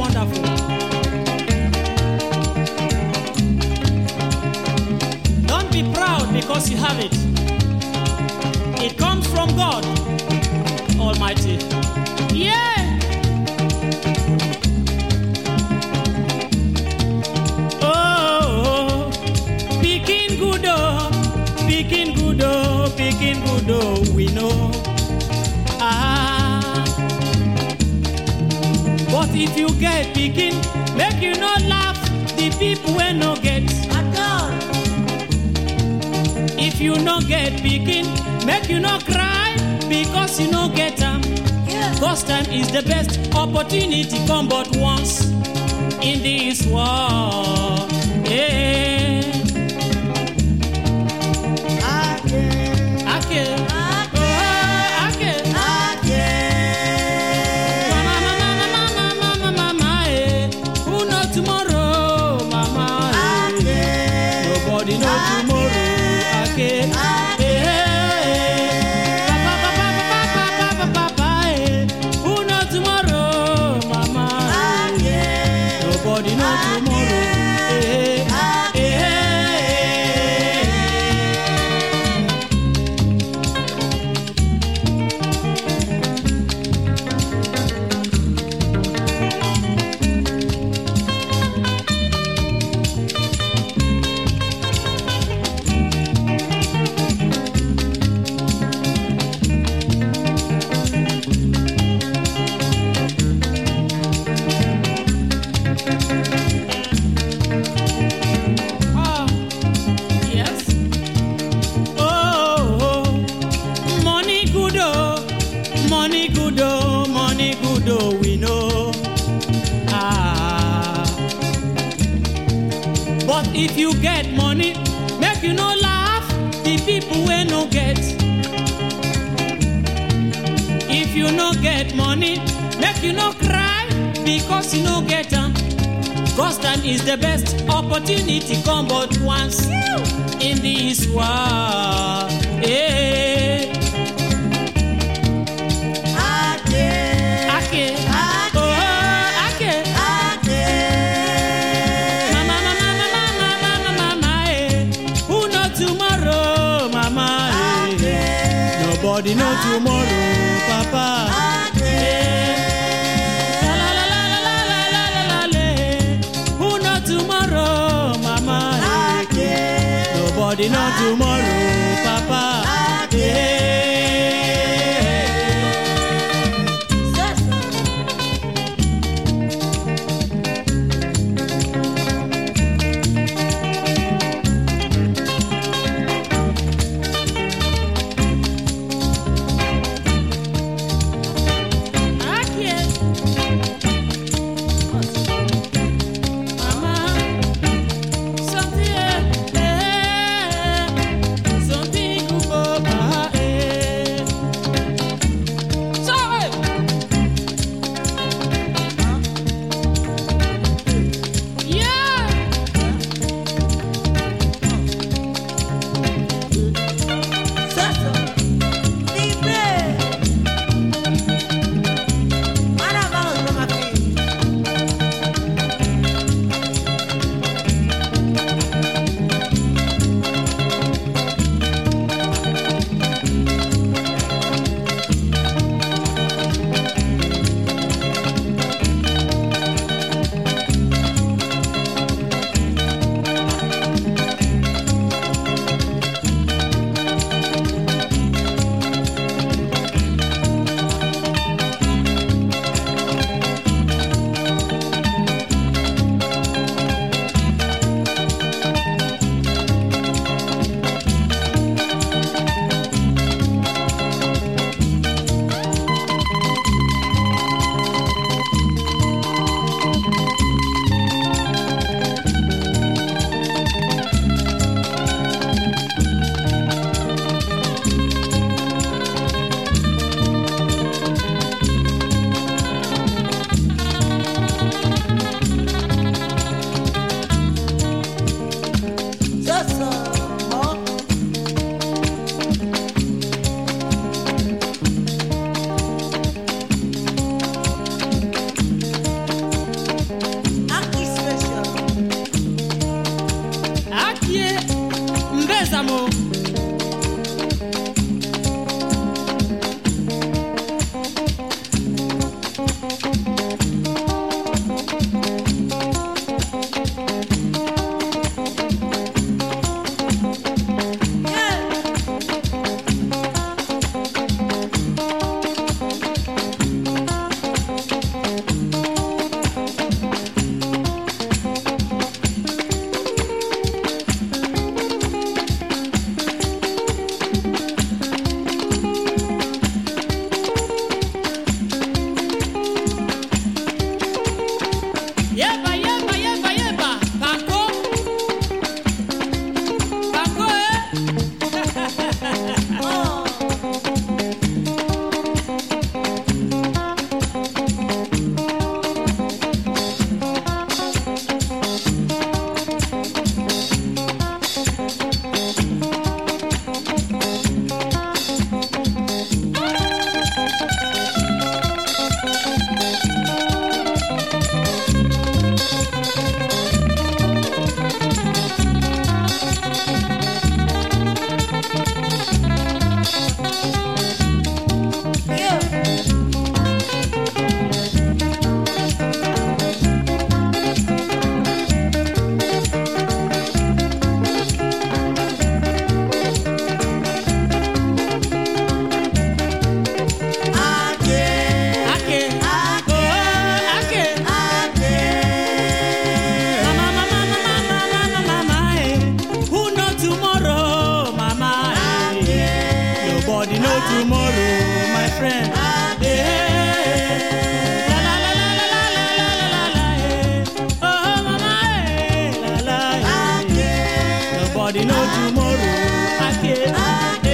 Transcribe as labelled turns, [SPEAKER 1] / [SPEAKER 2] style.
[SPEAKER 1] Wonderful. Don't be proud because you have it. get picking, make you no cry because you no get
[SPEAKER 2] am
[SPEAKER 1] First time is the best opportunity come but once in this world yeah.
[SPEAKER 2] Ake.
[SPEAKER 1] Ake. Oh, tomorrow, mama. Eh. Nobody know tomorrow. I good oh, money good oh, we know. Ah, but if you get money, make you no laugh the people wey no get. If you no get money, make you no cry because you no get am. Cause time is the best opportunity come but once in this world. Yeah. for the no tomorrow, Papa. Nobody know tomorrow. tomorrow, my friend. Nobody know tomorrow. I can't.